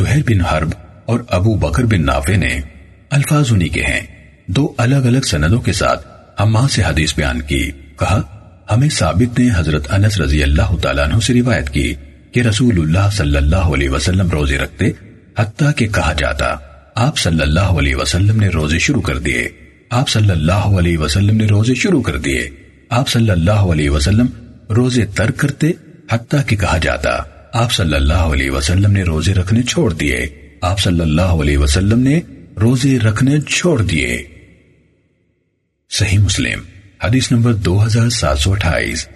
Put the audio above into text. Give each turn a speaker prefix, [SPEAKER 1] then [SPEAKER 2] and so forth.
[SPEAKER 1] زہر بن حرب اور ابو بکر بن نافع نے الفاظ انہی کے ہیں۔ دو الگ الگ سندوں کے ساتھ ہم سے حدیث بیان کی۔ کہا، ہمیں ثابت نے حضرت انس رضی اللہ تعالیٰ عنہ سے روایت کی کہ رسول اللہ صلی اللہ علیہ وسلم روزے رکھتے حتیٰ کہ کہا جاتا، آپ صلی اللہ علیہ وسلم نے روزے شروع کر دیے۔ آپ صلی اللہ علیہ وسلم نے روزے شروع کر دیے۔ آپ صلی اللہ علیہ وسلم روزے ترک کرتے حتیٰ کہ کہا جاتا۔ آپ صلی اللہ علیہ وسلم نے روزے رکھنے چھوڑ دیے۔ آپ صلی اللہ علیہ وسلم نے روزے رکھنے چھوڑ دیے۔ صحیح مسلم، حدیث نمبر دو ہزار سات سو اٹھائیس۔